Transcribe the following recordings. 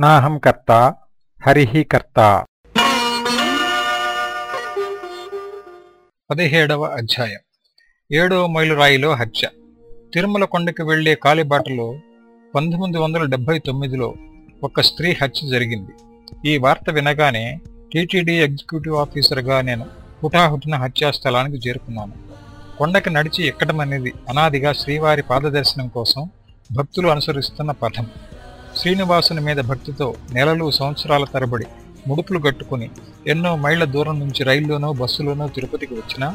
నాహం కర్త హరిః కర్త. పదిహేడవ అధ్యాయం. ఏడవ మైలురాయిలో హత్య. తిరుమల కొండకి వెళ్ళే కాలిబాటలో పంతొమ్మిది వందల డెబ్బై తొమ్మిదిలో ఒక స్త్రీ హత్య జరిగింది. ఈ వార్త వినగానే టీటీడీ ఎగ్జిక్యూటివ్ ఆఫీసర్గా నేను హుటాహుటిన హత్యా స్థలానికి చేరుకున్నాను. కొండకి నడిచి ఎక్కడం అనేది అనాదిగా శ్రీవారి పాదదర్శనం కోసం భక్తులు అనుసరిస్తున్న పథం. శ్రీనివాసుని మీద భక్తితో నెలలు సంవత్సరాల తరబడి ముడుపులు కట్టుకుని ఎన్నో మైళ్ళ దూరం నుంచి రైల్లోనో బస్సులోనో తిరుపతికి వచ్చినా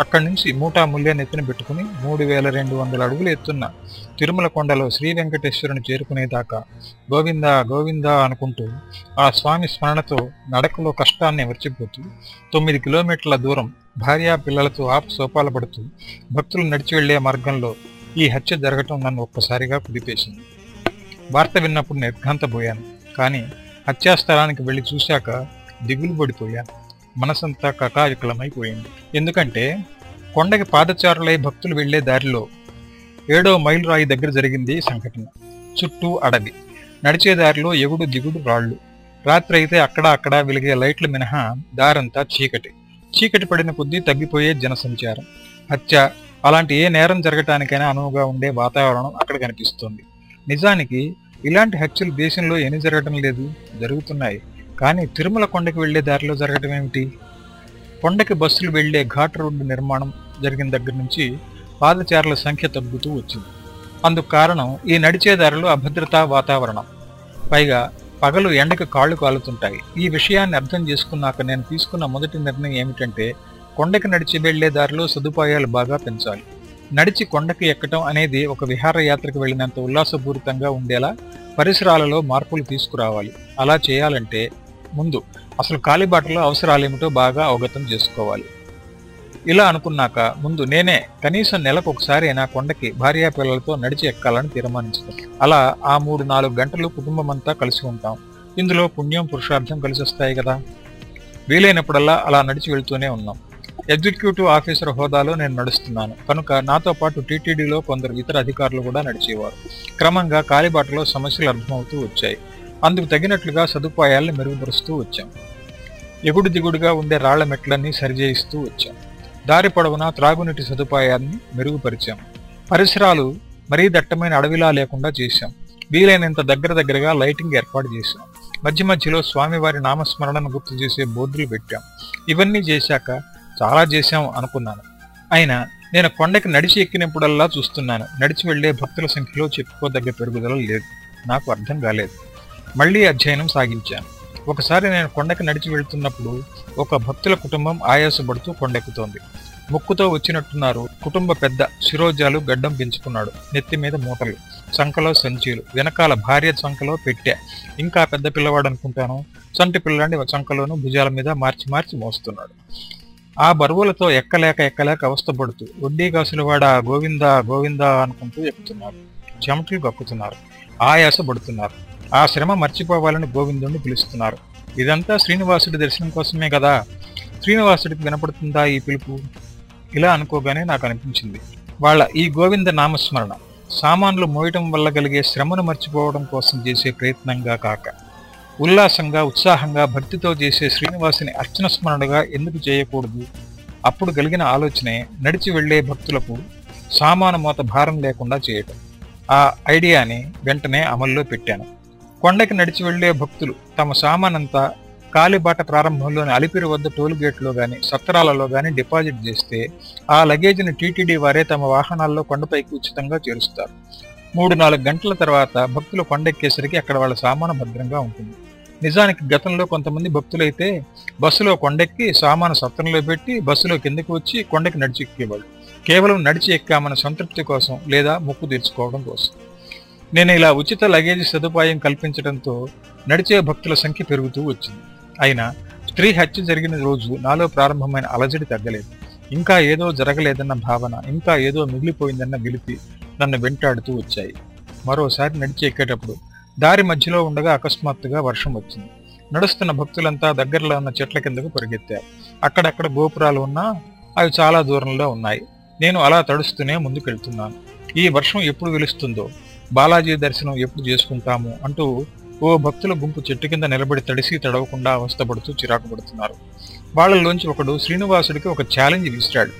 అక్కడి నుంచి మూటా ముల్యాన్ని ఎత్తున పెట్టుకుని మూడు వేల రెండు వందల అడుగులు ఎత్తున్న తిరుమల కొండలో శ్రీ వెంకటేశ్వరుని చేరుకునేదాకా గోవిందా గోవిందా అనుకుంటూ ఆ స్వామి స్మరణతో నడకలో కష్టాన్ని మర్చిపోతూ తొమ్మిది కిలోమీటర్ల దూరం భార్యా పిల్లలతో ఆపు సోపాల పడుతూ భక్తులు నడిచి వెళ్ళే మార్గంలో ఈ హత్య జరగటం నన్ను ఒక్కసారిగా కుదిపేసింది. వార్త విన్నప్పుడు నిర్ఘాంతపోయాను. కానీ హత్యాస్థలానికి వెళ్ళి చూశాక దిగులు పడిపోయాను. మనసంతా కకావికలమైపోయింది. ఎందుకంటే కొండకి పాదచారులై భక్తులు వెళ్ళే దారిలో ఏడో మైలు రాయి దగ్గర జరిగింది సంఘటన. చుట్టూ అడవి. నడిచే దారిలో ఎగుడు దిగుడు రాళ్ళు. రాత్రి అయితే అక్కడ అక్కడ వెలిగే లైట్లు మినహా దారంతా చీకటి. చీకటి పడిన కొద్దీ తగ్గిపోయే జనసంచారం. హత్య అలాంటి ఏ నేరం జరగటానికైనా అనువుగా ఉండే వాతావరణం అక్కడ కనిపిస్తుంది. నిజానికి ఇలాంటి హత్యలు దేశంలో ఎన్ని జరగటం లేదు జరుగుతున్నాయి. కానీ తిరుమల కొండకి వెళ్ళే దారిలో జరగటం ఏమిటి? కొండకి బస్సులు వెళ్ళే ఘాట్ రోడ్డు నిర్మాణం జరిగిన దగ్గర నుంచి పాదచారుల సంఖ్య తగ్గుతూ వచ్చింది. అందుకు కారణం ఈ నడిచే దారిలో అభద్రతా వాతావరణం. పైగా పగలు ఎండకు కాళ్ళు కాలుతుంటాయి. ఈ విషయాన్ని అర్థం చేసుకున్నాక నేను తీసుకున్న మొదటి నిర్ణయం ఏమిటంటే కొండకి నడిచి వెళ్ళే దారిలో సదుపాయాలు బాగా పెంచాలి. నడిచి కొండకి ఎక్కటం అనేది ఒక విహారయాత్రకు వెళ్ళినంత ఉల్లాసపూరితంగా ఉండేలా పరిసరాలలో మార్పులు తీసుకురావాలి. అలా చేయాలంటే ముందు అసలు కాలిబాటలో అవసరాలేమిటో బాగా అవగతం చేసుకోవాలి. ఇలా అనుకున్నాక ముందు నేనే కనీసం నెలకు ఒకసారి అయినా కొండకి భార్యా పిల్లలతో నడిచి ఎక్కాలని తీర్మానించుతాను. అలా ఆ మూడు నాలుగు గంటలు కుటుంబం అంతా కలిసి ఉంటాం. ఇందులో పుణ్యం పురుషార్థం కలిసి వస్తాయి కదా. వీలైనప్పుడల్లా అలా నడిచి వెళ్తూనే ఉన్నాం. ఎగ్జిక్యూటివ్ ఆఫీసర్ హోదాలో నేను నడుస్తున్నాను. కనుక నాతో పాటు టీటీడీలో కొందరు ఇతర అధికారులు కూడా నడిచేవారు. క్రమంగా కాలిబాటలో సమస్యలు అర్థమవుతూ వచ్చాయి. అందుకు తగినట్లుగా సదుపాయాలను మెరుగుపరుస్తూ వచ్చాం. ఎగుడు దిగుడుగా ఉండే రాళ్ళ మెట్లన్నీ సరిచేయిస్తూ వచ్చాం. దారి పొడవునా త్రాగునీటి సదుపాయాన్ని మెరుగుపరిచాం. పరిసరాలు మరీ దట్టమైన అడవిలా లేకుండా చేశాం. వీలైనంత దగ్గర దగ్గరగా లైటింగ్ ఏర్పాటు చేశాం. మధ్య మధ్యలో స్వామివారి నామస్మరణను గుర్తు చేసే బోర్డులు పెట్టాం. ఇవన్నీ చేశాక చాలా చేశాం అనుకున్నాను. అయినా నేను కొండకి నడిచి ఎక్కినప్పుడల్లా చూస్తున్నాను. నడిచి వెళ్ళే భక్తుల సంఖ్యలో చెప్పుకోదగ్గ పెరుగుదల లేదు. నాకు అర్థం కాలేదు. మళ్ళీ అధ్యయనం సాగించాను. ఒకసారి నేను కొండకి నడిచి వెళ్తున్నప్పుడు ఒక భక్తుల కుటుంబం ఆయాసపడుతూ కొండెక్కుతోంది. ముక్కుతో వచ్చినట్టున్నారు. కుటుంబ పెద్ద శిరోజాలు గడ్డం పెంచుకున్నాడు. నెత్తి మీద మూటలు చంకలో సంచీలు వెనకాల భార్య చంకలో పెట్టా. ఇంకా పెద్ద పిల్లవాడు అనుకుంటాను చంటి పిల్లాడిని చంకలోను భుజాల మీద మార్చి మార్చి మోస్తున్నాడు. ఆ బరువులతో ఎక్కలేక ఎక్కలేక అవస్థపడుతూ వడ్డీ కాసులవాడ గోవిందా గోవిందా అనుకుంటూ ఎక్కుతున్నారు చెమటలు గక్కుతున్నారు ఆయాస పడుతున్నారు. ఆ శ్రమ మర్చిపోవాలని గోవిందుణ్ణి పిలుస్తున్నారు. ఇదంతా శ్రీనివాసుడి దర్శనం కోసమే కదా? శ్రీనివాసుడికి వినపడుతుందా ఈ పిలుపు? ఇలా అనుకోగానే నాకు అనిపించింది. వాళ్ళ ఈ గోవింద నామస్మరణ సామాన్లు మోయటం వల్ల కలిగే శ్రమను మర్చిపోవడం కోసం చేసే ప్రయత్నంగా కాక. ఉల్లాసంగా ఉత్సాహంగా భక్తితో చేసే శ్రీనివాసుని అర్చన స్మరణగా ఎందుకు చేయకూడదు? అప్పుడు కలిగిన ఆలోచనే నడిచి వెళ్ళే భక్తులకు సామాను మోత భారం లేకుండా చేయటం. ఆ ఐడియాని వెంటనే అమల్లో పెట్టాను. కొండకి నడిచి వెళ్ళే భక్తులు తమ సామానంతా కాలిబాట ప్రారంభంలోని అలిపిరి వద్ద టోల్గేట్లో కానీ గాని సత్రాలలో గాని డిపాజిట్ చేస్తే ఆ లగేజ్ని టీటీడీ వారే తమ వాహనాల్లో కొండపైకి ఉచితంగా చేరుస్తారు. మూడు నాలుగు గంటల తర్వాత భక్తులు కొండెక్కేసరికి అక్కడ వాళ్ళ సామాను భద్రంగా ఉంటుంది. నిజానికి గతంలో కొంతమంది భక్తులైతే బస్సులో కొండెక్కి సామాను సత్రంలో పెట్టి బస్సులో కిందకి వచ్చి కొండకి నడిచి ఎక్కేవాళ్ళు కేవలం నడిచి ఎక్కామన్న సంతృప్తి కోసం లేదా ముక్కు తీర్చుకోవడం కోసం. నేను ఇలా ఉచిత లగేజీ సదుపాయం కల్పించడంతో నడిచే భక్తుల సంఖ్య పెరుగుతూ వచ్చింది. అయినా స్త్రీ హత్య జరిగిన రోజు నాలో ప్రారంభమైన అలజడి తగ్గలేదు. ఇంకా ఏదో జరగలేదన్న భావన ఇంకా ఏదో మిగిలిపోయిందన్న విలిపి నన్ను వెంటాడుతూ వచ్చాయి. మరోసారి నడిచి ఎక్కేటప్పుడు దారి మధ్యలో ఉండగా అకస్మాత్తుగా వర్షం వచ్చింది. నడుస్తున్న భక్తులంతా దగ్గరలో ఉన్న చెట్ల కిందకు పరిగెత్తారు. అక్కడక్కడ గోపురాలు ఉన్నా అవి చాలా దూరంలో ఉన్నాయి. నేను అలా తడుస్తూనే ముందుకెళ్తున్నాను. ఈ వర్షం ఎప్పుడు వెలుస్తుందో బాలాజీ దర్శనం ఎప్పుడు చేసుకుంటాము అంటూ ఓ భక్తుల గుంపు చెట్టు కింద నిలబడి తడిసి తడవకుండా అవస్థపడుతూ చిరాకు పడుతున్నారు. వాళ్ళలోంచి ఒకడు శ్రీనివాసుడికి ఒక ఛాలెంజ్ విసిరాడు.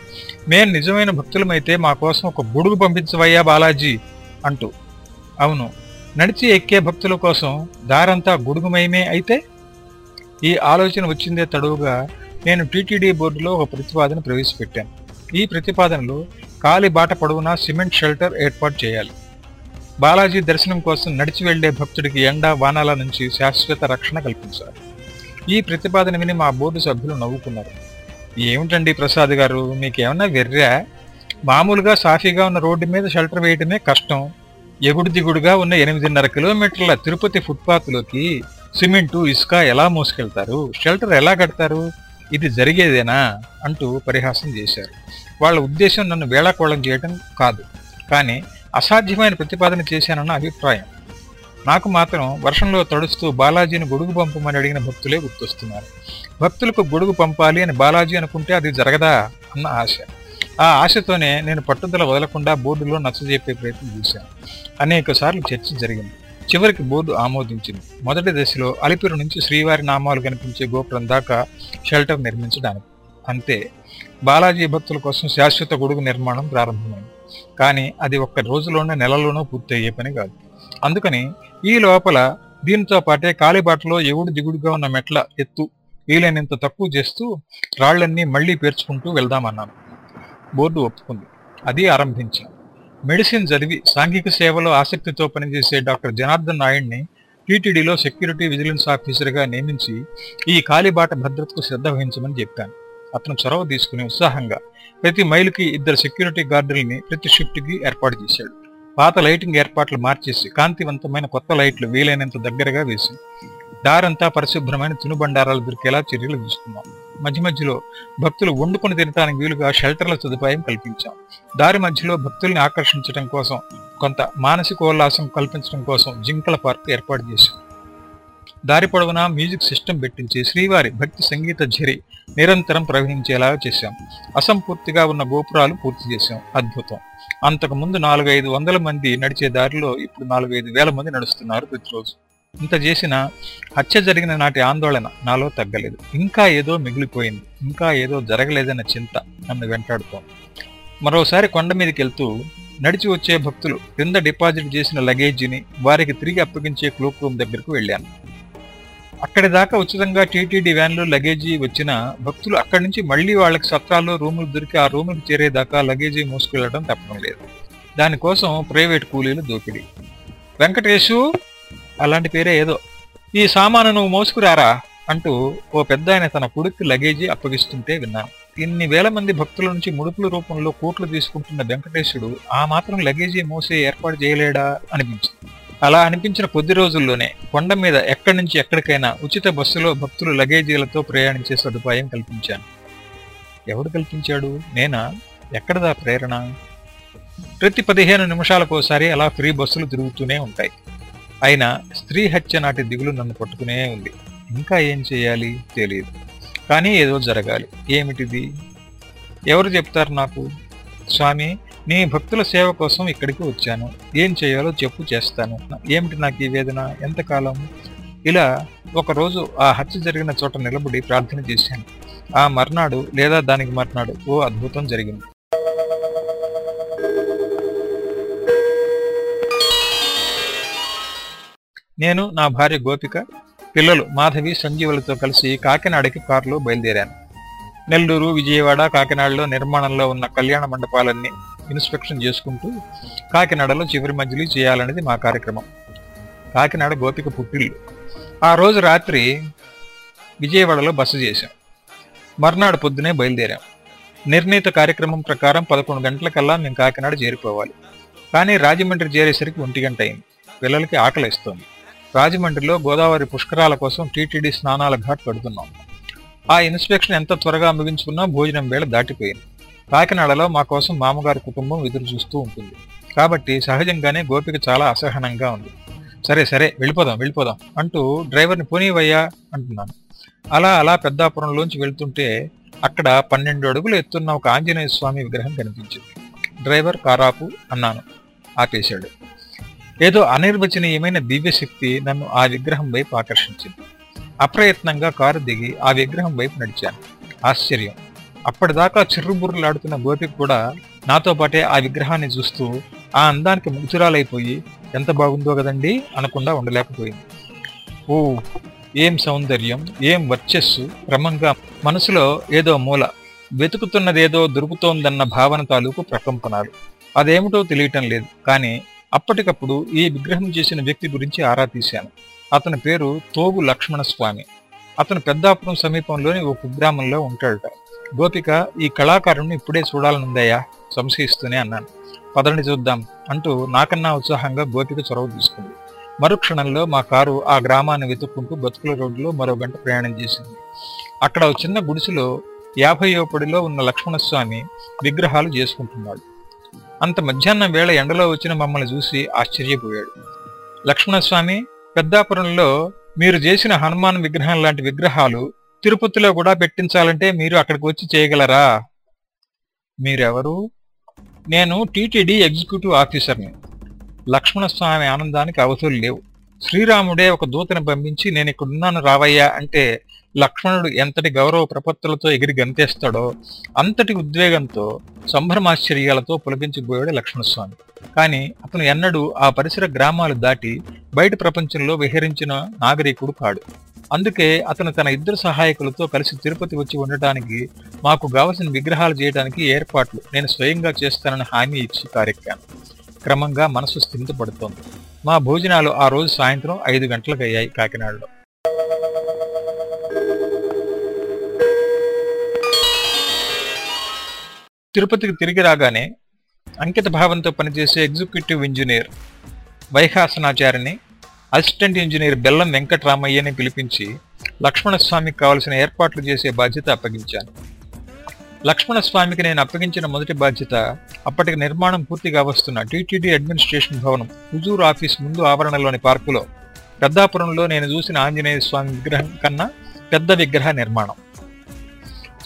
మేం నిజమైన భక్తులమైతే మా కోసం ఒక గొడుగు పంపించవయ్యా బాలాజీ అంటూ. అవును నడిచి ఎక్కే భక్తుల కోసం దారంతా గుడుగుమయమే అయితే ఈ ఆలోచన వచ్చిందే తడువుగా నేను టీటీడీ బోర్డులో ఒక ప్రతిపాదన ప్రవేశపెట్టాను. ఈ ప్రతిపాదనలో కాలి బాట పొడవునా సిమెంట్ షెల్టర్ ఏర్పాటు చేయాలి. బాలాజీ దర్శనం కోసం నడిచి వెళ్ళే భక్తుడికి ఎండ వానాల నుంచి శాశ్వత రక్షణ కల్పించాలి. ఈ ప్రతిపాదన విని మా బోర్డు సభ్యులు నవ్వుకున్నారు. ఏమిటండి ప్రసాద్ గారు మీకేమన్నా వెర్రా? మామూలుగా సాఫీగా ఉన్న రోడ్డు మీద షెల్టర్ వేయటమే కష్టం. ఎగుడు దిగుడుగా ఉన్న ఎనిమిదిన్నర కిలోమీటర్ల తిరుపతి ఫుట్పాత్లోకి సిమెంటు ఇసుక ఎలా మోసుకెళ్తారు? షెల్టర్ ఎలా కడతారు? ఇది జరిగేదేనా? అంటూ పరిహాసం చేశారు. వాళ్ళ ఉద్దేశం నన్ను వేళాకోళం చేయటం కాదు. కానీ అసాధ్యమైన ప్రతిపాదన చేశానన్న అభిప్రాయం. నాకు మాత్రం వర్షంలో తడుస్తూ బాలాజీని గొడుగు పంపమని అడిగిన భక్తులే గుర్తొస్తున్నారు. భక్తులకు గొడుగు పంపాలి అని బాలాజీ అనుకుంటే అది జరగదా? అన్న ఆశ. ఆ ఆశతోనే నేను పట్టుదల వదలకుండా బోర్డులో నచ్చజెప్పే ప్రయత్నం చేశాను. అనేక సార్లు చర్చ జరిగింది. చివరికి బోర్డు ఆమోదించింది. మొదటి దశలో అలిపిరి నుంచి శ్రీవారి నామాలు కనిపించే గోపురం దాకా షెల్టర్ నిర్మించడానికి. అంతే బాలాజీ భక్తుల కోసం శాశ్వత గొడుగు నిర్మాణం ప్రారంభమైంది. కానీ అది ఒక్క రోజులోనే నెలలోనూ పూర్తయ్యే పని కాదు. అందుకని ఈ లోపల దీనితో పాటే కాలిబాటలో ఎగుడు దిగుడుగా ఉన్న మెట్ల ఎత్తు వీలైనంత తక్కువ చేస్తూ రాళ్ళన్నీ మళ్ళీ పేర్చుకుంటూ వెళ్దామన్నాను. బోర్డు ఒప్పుకుంది. అది ఆరంభించాం మెడిసిన్ చదివి సాంఘిక సేవలో ఆసక్తితో పనిచేసే డాక్టర్ జనార్దన్ నాయుడిని టీటీడీలో సెక్యూరిటీ విజిలెన్స్ ఆఫీసర్గా నియమించి ఈ కాలిబాట భద్రతకు శ్రద్ధ వహించమని చెప్పాను. అతను చొరవ తీసుకుని ఉత్సాహంగా ప్రతి మైలుకి ఇద్దరు సెక్యూరిటీ గార్డుల్ని ప్రతి షిఫ్ట్కి ఏర్పాటు చేశాడు. పాత లైటింగ్ ఏర్పాట్లు మార్చేసి కాంతివంతమైన కొత్త లైట్లు వీలైనంత దగ్గరగా వేసి దారంతా పరిశుభ్రమైన తినుబండారాలు దొరికేలా చర్యలు తీసుకున్నాం మధ్య మధ్యలో భక్తులు వండుకొని తినడానికి వీలుగా షెల్టర్ల సదుపాయం కల్పించాం. దారి మధ్యలో భక్తుల్ని ఆకర్షించడం కోసం కొంత మానసికోల్లాసం కల్పించడం కోసం జింకల పార్క్ ఏర్పాటు చేశాం. దారి పొడవునా మ్యూజిక్ సిస్టమ్ పెట్టించి శ్రీవారి భక్తి సంగీత ఝరి నిరంతరం ప్రవహించేలా చేశాం. అసంపూర్తిగా ఉన్న గోపురాలు పూర్తి చేశాం. అద్భుతం. అంతకు ముందు నాలుగైదు వందల మంది నడిచే దారిలో ఇప్పుడు నాలుగైదు వేల మంది నడుస్తున్నారు ప్రతిరోజు. ఇంత చేసిన హత్య జరిగిన నాటి ఆందోళన నాలో తగ్గలేదు. ఇంకా ఏదో మిగిలిపోయింది. ఇంకా ఏదో జరగలేదన్న చింత నన్ను వెంటాడుతోంది. మరోసారి కొండ మీదకి వెళ్తూ నడిచి వచ్చే భక్తులు క్రింద డిపాజిట్ చేసిన లగేజీని వారికి తిరిగి అప్పగించే క్లోక్ రూమ్ దగ్గరకు వెళ్ళాను. అక్కడి దాకా ఉచితంగా టీటీడీ వ్యాన్లో లగేజీ వచ్చిన భక్తులు అక్కడి నుంచి మళ్ళీ వాళ్ళకి సత్రాల్లో రూములు దొరికి ఆ రూములకు చేరేదాకా లగేజీ మోసుకెళ్ళడం తప్పడం లేదు. దానికోసం ప్రైవేట్ కూలీలు దోపిడీ. వెంకటేశు! అలాంటి పేరే ఏదో. ఈ సామాను నువ్వు మోసుకురారా? అంటూ ఓ పెద్ద ఆయన తన కొడుక్కి లగేజీ అప్పగిస్తుంటే విన్నాను. ఇన్ని వేల మంది భక్తుల నుంచి ముడుపుల రూపంలో కోట్లు తీసుకుంటున్న వెంకటేశుడు ఆ మాత్రం లగేజీ మోసే ఏర్పాటు చేయలేడా అనిపించింది. అలా అనిపించిన కొద్ది రోజుల్లోనే కొండ మీద ఎక్కడి నుంచి ఎక్కడికైనా ఉచిత బస్సులో భక్తులు లగేజీలతో ప్రయాణించే సదుపాయం కల్పించాను. ఎవడు కల్పించాడు? నేనా? ఎక్కడదా ప్రేరణ? ప్రతి పదిహేను నిమిషాలకోసారి అలా ఫ్రీ బస్సులు తిరుగుతూనే ఉంటాయి. అయినా స్త్రీ హత్య నాటి దిగులు నన్ను పట్టుకునే ఉంది. ఇంకా ఏం చేయాలి? తెలియదు కానీ ఏదో జరగాలి. ఏమిటిది? ఎవరు చెప్తారు నాకు? స్వామి నీ భక్తుల సేవ కోసం ఇక్కడికి వచ్చాను. ఏం చేయాలో చెప్పు చేస్తాను. ఏమిటి నాకు ఈ వేదన? ఎంతకాలం? ఇలా ఒకరోజు ఆ హత్య జరిగిన చోట నిలబడి ప్రార్థన చేశాను. ఆ మర్నాడు లేదా దానికి మర్నాడు ఓ అద్భుతం జరిగింది. నేను నా భార్య గోపిక పిల్లలు మాధవి సంజీవులతో కలిసి కాకినాడకి కారులో బయలుదేరాను. నెల్లూరు విజయవాడ కాకినాడలో నిర్మాణంలో ఉన్న కళ్యాణ మండపాలన్నీ ఇన్స్పెక్షన్ చేసుకుంటూ కాకినాడలో చివరి మధ్యలో చేయాలనేది మా కార్యక్రమం. కాకినాడ గోపిక పుట్టిల్లు. ఆ రోజు రాత్రి విజయవాడలో బస చేశాం. మర్నాడు పొద్దునే బయలుదేరాం. నిర్ణీత కార్యక్రమం ప్రకారం పదకొండు గంటలకల్లా మేము కాకినాడ చేరిపోవాలి కానీ రాజమండ్రి చేరేసరికి ఒంటి గంట అయింది. పిల్లలకి ఆకలిస్తోంది. రాజమండ్రిలో గోదావరి పుష్కరాల కోసం టీటీడీ స్నానాల ఘాట్ కడుతున్నాం. ఆ ఇన్స్పెక్షన్ ఎంత త్వరగా ముగించుకున్నా భోజనం వేళ దాటిపోయింది. కాకినాడలో మా కోసం మామగారి కుటుంబం ఎదురు చూస్తూ ఉంటుంది. కాబట్టి సహజంగానే గోపిక చాలా అసహనంగా ఉంది. సరే సరే వెళ్ళిపోదాం వెళ్ళిపోదాం అంటూ డ్రైవర్ని పోనీవయ్యా అంటున్నాను. అలా అలా పెద్దాపురంలోంచి వెళ్తుంటే అక్కడ పన్నెండు అడుగులు ఎత్తున్న ఒక ఆంజనేయ స్వామి విగ్రహం కనిపించింది. డ్రైవర్ కారాపు అన్నాను. ఆపేశాడు. ఏదో అనిర్వచనీయమైన దివ్యశక్తి నన్ను ఆ విగ్రహం వైపు ఆకర్షించింది. అప్రయత్నంగా కారు దిగి ఆ విగ్రహం వైపు నడిచాను. ఆశ్చర్యం. అప్పటిదాకా చిర్రుబుర్రులాడుతున్న గోపి కూడా నాతో పాటే ఆ విగ్రహాన్ని చూస్తూ ఆ అందానికి ముగ్ధురాలైపోయి ఎంత బాగుందో కదండి అనకుండా ఉండలేకపోయింది. ఓ ఏం సౌందర్యం ఏం వర్చస్సు క్రమంగా మనసులో ఏదో మూల వెతుకుతున్నదేదో దొరుకుతోందన్న భావన తాలూకు ప్రకంపనాలు. అదేమిటో తెలియటం లేదు కానీ అప్పటికప్పుడు ఈ విగ్రహం చేసిన వ్యక్తి గురించి ఆరా తీశాను. అతని పేరు తోగు లక్ష్మణస్వామి. అతను పెద్దాపురం సమీపంలోని ఓ కుగ్రామంలో ఉంటాడట. గోపిక ఈ కళాకారుణ్ణి ఇప్పుడే చూడాలనుందయ్యా? సంశయిస్తూనే అన్నాను. పదండి చూద్దాం అంటూ నాకన్నా ఉత్సాహంగా గోపిక చొరవ తీసుకుంది. మరుక్షణంలో మా కారు ఆ గ్రామాన్ని వెతుక్కుంటూ బతుకుల రోడ్డులో మరో గంట ప్రయాణం చేసింది. అక్కడ చిన్న గుడిసెలో యాభై పడిలో ఉన్న లక్ష్మణస్వామి విగ్రహాలు చేసుకుంటున్నాడు. అంత మధ్యాహ్నం వేళ ఎండలో వచ్చిన మమ్మల్ని చూసి ఆశ్చర్యపోయాడు. లక్ష్మణస్వామి పెద్దాపురంలో మీరు చేసిన హనుమాన్ విగ్రహం లాంటి విగ్రహాలు తిరుపతిలో కూడా పెట్టించాలంటే మీరు అక్కడికి వచ్చి చేయగలరా? మీరెవరు? నేను టీటీడీ ఎగ్జిక్యూటివ్ ఆఫీసర్ని. లక్ష్మణస్వామి ఆనందానికి అవధులు లేవు. శ్రీరాముడే ఒక దూతను పంపించి నేను ఇక్కడున్నాను రావయ్యా అంటే లక్ష్మణుడు ఎంతటి గౌరవ ప్రపత్తులతో ఎగిరి గంతేస్తాడో అంతటి ఉద్వేగంతో సంభ్రమాశ్చర్యాలతో పులకించిపోయాడు లక్ష్మణస్వామి. కానీ అతను ఎన్నడూ ఆ పరిసర గ్రామాలు దాటి బయట ప్రపంచంలో విహరించిన నాగరికుడు కాడు. అందుకే అతను తన ఇద్దరు సహాయకులతో కలిసి తిరుపతి వచ్చి ఉండటానికి మాకు కావలసిన విగ్రహాలు చేయడానికి ఏర్పాట్లు నేను స్వయంగా చేస్తానని హామీ ఇచ్చి కార్యక్రమం క్రమంగా మనసు స్థిమితపడుతోంది. మా భోజనాలు ఆ రోజు సాయంత్రం ఐదు గంటలకు అయ్యాయి కాకినాడలో. తిరుపతికి తిరిగి రాగానే అంకిత భావంతో పనిచేసే ఎగ్జిక్యూటివ్ ఇంజనీర్ వైహాసనాచారిని అసిస్టెంట్ ఇంజనీర్ బెల్లం వెంకటరామయ్యని పిలిపించి లక్ష్మణస్వామికి కావలసిన ఏర్పాట్లు చేసే బాధ్యత అప్పగించాను. లక్ష్మణస్వామికి నేను అప్పగించిన మొదటి బాధ్యత అప్పటికి నిర్మాణం పూర్తిగా వస్తున్న టీటీడీ అడ్మినిస్ట్రేషన్ భవనం హుజూర్ ఆఫీస్ ముందు ఆవరణలోని పార్కులో పెద్దాపురంలో నేను చూసిన ఆంజనేయ స్వామి విగ్రహం కన్నా పెద్ద విగ్రహ నిర్మాణం.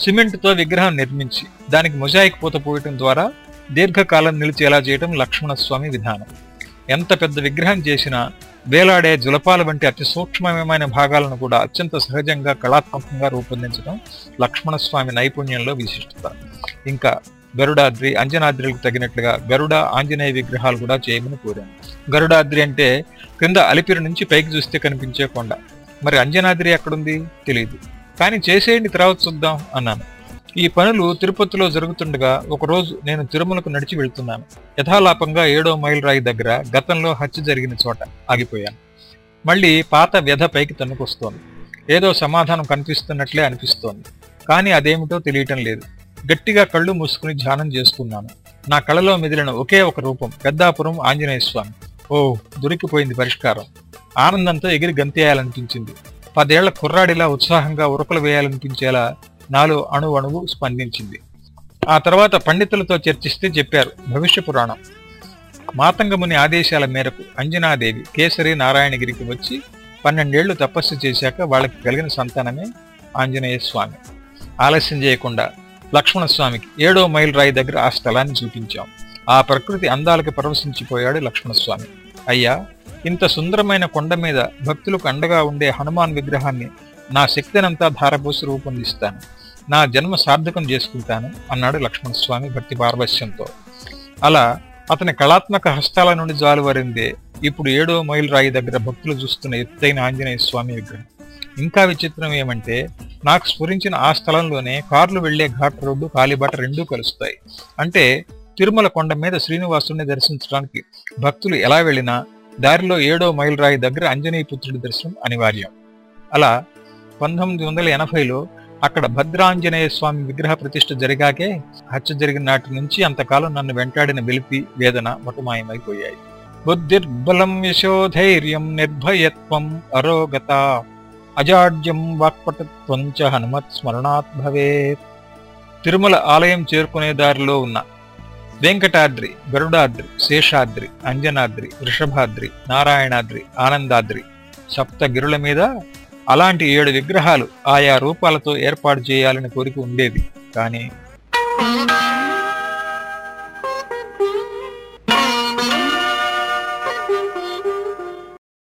సిమెంట్తో విగ్రహం నిర్మించి దానికి మొజాయిక్ పూత పోయటం ద్వారా దీర్ఘకాలం నిలిచేలా చేయటం లక్ష్మణస్వామి విధానం. ఎంత పెద్ద విగ్రహం చేసినా వేలాడే జులపాల వంటి అతి సూక్ష్మమైన భాగాలను కూడా అత్యంత సహజంగా కళాత్మకంగా రూపొందించడం లక్ష్మణస్వామి నైపుణ్యంలో విశిష్టత. ఇంకా గరుడాద్రి అంజనాద్రికి తగినట్లుగా గరుడ ఆంజనేయ విగ్రహాలు కూడా చేయమని కోరాను. గరుడాద్రి అంటే క్రింద అలిపిరి నుంచి పైకి చూస్తే కనిపించే కొండ. మరి అంజనాద్రి ఎక్కడుంది? తెలియదు కానీ చేసేయండి తర్వాత చూద్దాం అన్నాను. ఈ పనులు తిరుపతిలో జరుగుతుండగా ఒకరోజు నేను తిరుమలకు నడిచి వెళ్తున్నాను. యథాలాపంగా ఏడో మైల్ రాయి దగ్గర గతంలో హత్య జరిగిన చోట ఆగిపోయాను. మళ్ళీ పాత వ్యధ పైకి తన్నుకొస్తోంది. ఏదో సమాధానం కనిపిస్తున్నట్లే అనిపిస్తోంది. కానీ అదేమిటో తెలియటం లేదు. గట్టిగా కళ్ళు మూసుకుని ధ్యానం చేసుకున్నాను నా కళలో మెదిలిన ఒకే ఒక రూపం పెద్దాపురం ఆంజనేయ స్వామి ఓ దొరికిపోయింది పరిష్కారం. ఆనందంతో ఎగిరి గంతేయాలనిపించింది. పదేళ్ళ కుర్రాడిలా ఉత్సాహంగా ఉరకలు వేయాలనిపించేలా నాలో అణు అణువు స్పందించింది. ఆ తర్వాత పండితులతో చర్చిస్తే చెప్పారు భవిష్య పురాణం. మాతంగముని ఆదేశాల మేరకు అంజనాదేవి కేసరి నారాయణగిరికి వచ్చి పన్నెండేళ్ళు తపస్సు చేశాక వాళ్ళకి కలిగిన సంతానమే ఆంజనేయ స్వామి. ఆలస్యం చేయకుండా లక్ష్మణస్వామికి ఏడో మైల్ రాయి దగ్గర ఆ స్థలాన్ని చూపించాం. ఆ ప్రకృతి అందాలకి పరవశించిపోయాడు లక్ష్మణస్వామి. అయ్యా ఇంత సుందరమైన కొండ మీద భక్తులకు అండగా ఉండే హనుమాన్ విగ్రహాన్ని నా శక్తినంతా ధారపోసి రూపొందిస్తాను. నా జన్మ సార్థకం చేసుకుంటాను అన్నాడు లక్ష్మణస్వామి భక్తి పారవశ్యంతో. అలా అతని కళాత్మక హస్తాల నుండి జాలువరిందే ఇప్పుడు ఏడో మైలు రాయి దగ్గర భక్తులు చూస్తున్న ఎత్తైన ఆంజనేయ స్వామి విగ్రహం. ఇంకా విచిత్రం ఏమంటే నాకు స్ఫురించిన ఆ స్థలంలోనే కార్లు వెళ్ళే ఘాట్ రోడ్డు కాలిబాట రెండూ కలుస్తాయి. అంటే తిరుమల కొండ మీద శ్రీనివాసుడిని దర్శించడానికి భక్తులు ఎలా వెళ్ళినా దారిలో ఏడో మైల్ రాయి దగ్గర అంజనేయ పుత్రుడి దర్శనం అనివార్యం. అలా పంతొమ్మిది వందల ఎనభైలో అక్కడ భద్రాంజనేయ స్వామి విగ్రహ ప్రతిష్ఠ జరిగాకే హత్య జరిగిన నాటి నుంచి అంతకాలం నన్ను వెంటాడిన వెలిపి వేదన మటుమాయమైపోయాయి. బుద్ధిర్బలం యశోధైర్యం నిర్భయత్వం అరోగత అజాడ్యం వాక్పటత్వం చ హనుమత్ స్మరణాత్ భవేత్. తిరుమల ఆలయం చేరుకునే దారిలో ఉన్న వెంకటాద్రి గరుడాద్రి శేషాద్రి అంజనాద్రి వృషభాద్రి నారాయణాద్రి ఆనందాద్రి సప్తగిరుల మీద అలాంటి ఏడు విగ్రహాలు ఆయా రూపాలతో ఏర్పాటు చేయాలని కోరిక ఉండేది. కానీ